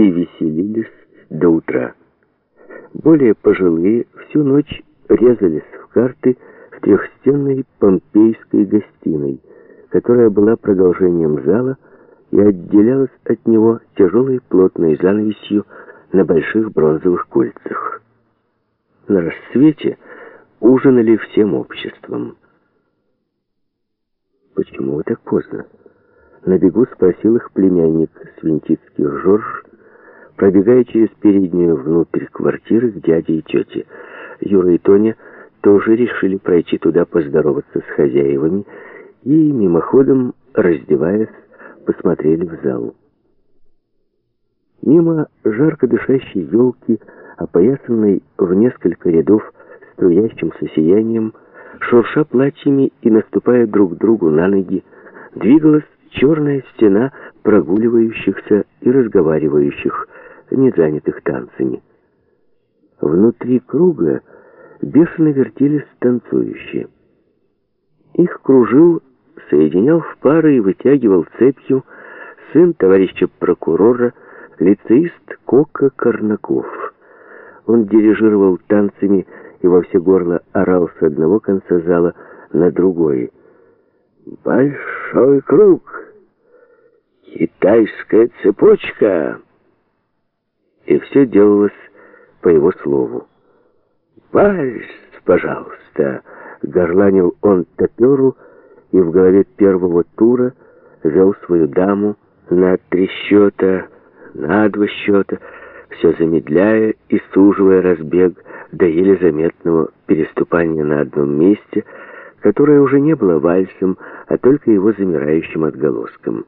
и веселились до утра. Более пожилые всю ночь резались в карты в трехстенной помпейской гостиной, которая была продолжением зала и отделялась от него тяжелой плотной занавесью на больших бронзовых кольцах. На рассвете ужинали всем обществом. «Почему вы так поздно?» На бегу спросил их племянник Свинтицкий Жорж, пробегая через переднюю внутрь квартиры к дяде и тете. Юра и Тоня тоже решили пройти туда поздороваться с хозяевами и, мимоходом, раздеваясь, посмотрели в зал. Мимо жарко дышащей елки, опоясанной в несколько рядов струящимся сиянием, шурша платьями и наступая друг другу на ноги, двигалась черная стена прогуливающихся и разговаривающих, не занятых танцами. Внутри круга бешено вертелись танцующие. Их кружил, соединял в пары и вытягивал цепью сын товарища прокурора, лицеист Кока Корнаков. Он дирижировал танцами и во все горло орал с одного конца зала на другой. «Большой круг! Китайская цепочка!» И все делалось по его слову. «Вальс, пожалуйста!» — горланил он топеру, и в голове первого тура вел свою даму на три счета, на два счета, все замедляя и суживая разбег до еле заметного переступания на одном месте, которое уже не было вальсом, а только его замирающим отголоском.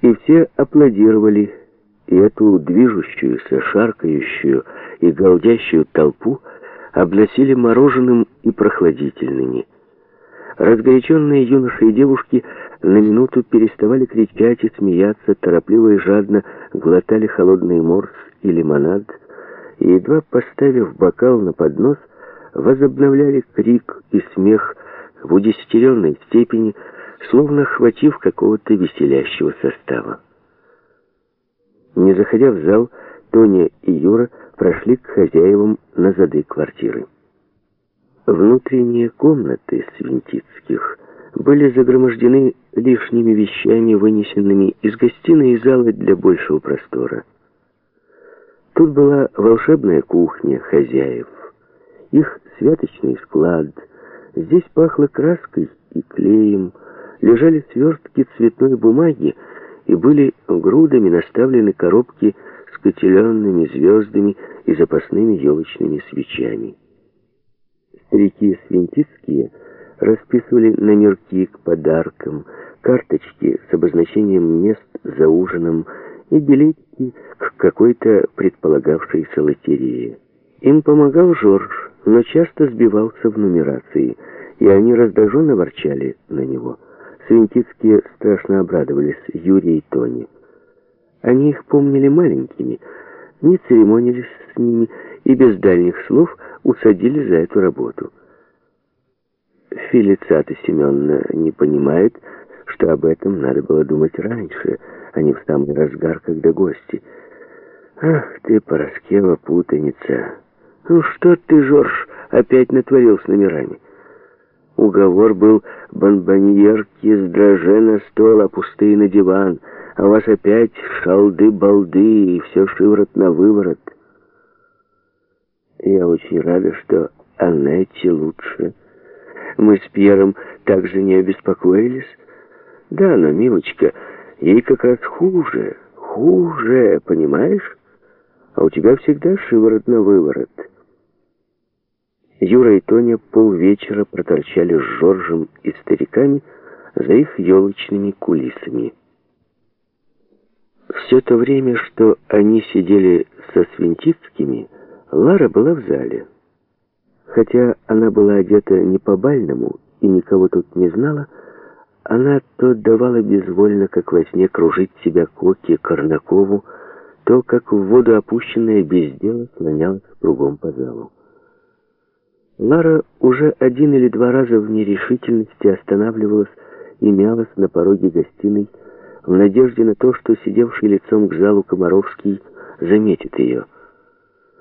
И все аплодировали, и эту движущуюся, шаркающую и голдящую толпу обносили мороженым и прохладительными. Разгоряченные юноши и девушки на минуту переставали кричать и смеяться, торопливо и жадно глотали холодный морс и лимонад, и, едва поставив бокал на поднос, возобновляли крик и смех в удесятеренной степени, словно хватив какого-то веселящего состава. Не заходя в зал, Тоня и Юра прошли к хозяевам на зады квартиры. Внутренние комнаты Свинтицких были загромождены лишними вещами, вынесенными из гостиной и зала для большего простора. Тут была волшебная кухня хозяев, их святочный склад. Здесь пахло краской и клеем, лежали свертки цветной бумаги и были грудами наставлены коробки с котеленными звездами и запасными елочными свечами. Старики свинтицкие расписывали номерки к подаркам, карточки с обозначением мест за ужином и билетики к какой-то предполагавшейся лотерее. Им помогал Жорж, но часто сбивался в нумерации, и они раздраженно ворчали на него. Свинтицкие страшно обрадовались Юрий и Тони. Они их помнили маленькими, не церемонились с ними и без дальних слов усадили за эту работу. Фелицата Семеновна не понимает, что об этом надо было думать раньше, а не в самый разгар, когда гости. Ах ты, Пороскева, путаница! Ну что ты, Жорж, опять натворил с номерами? Уговор был бонбоньерки с дроже на стол, а пустые на диван, а у вас опять шалды-балды и все шиворот на выворот. Я очень рада, что Аннете лучше. Мы с Пьером также не обеспокоились. Да, но, милочка, ей как раз хуже, хуже, понимаешь? А у тебя всегда шиворот на выворот. Юра и Тоня полвечера проторчали с Жоржем и стариками за их елочными кулисами. Все то время, что они сидели со Свинтицкими, Лара была в зале. Хотя она была одета не по-бальному и никого тут не знала, она то давала безвольно, как во сне, кружить себя Коке Корнакову, то, как в воду опущенная без дела, слонялась кругом по залу. Лара уже один или два раза в нерешительности останавливалась и мялась на пороге гостиной, в надежде на то, что сидевший лицом к залу Комаровский заметит ее.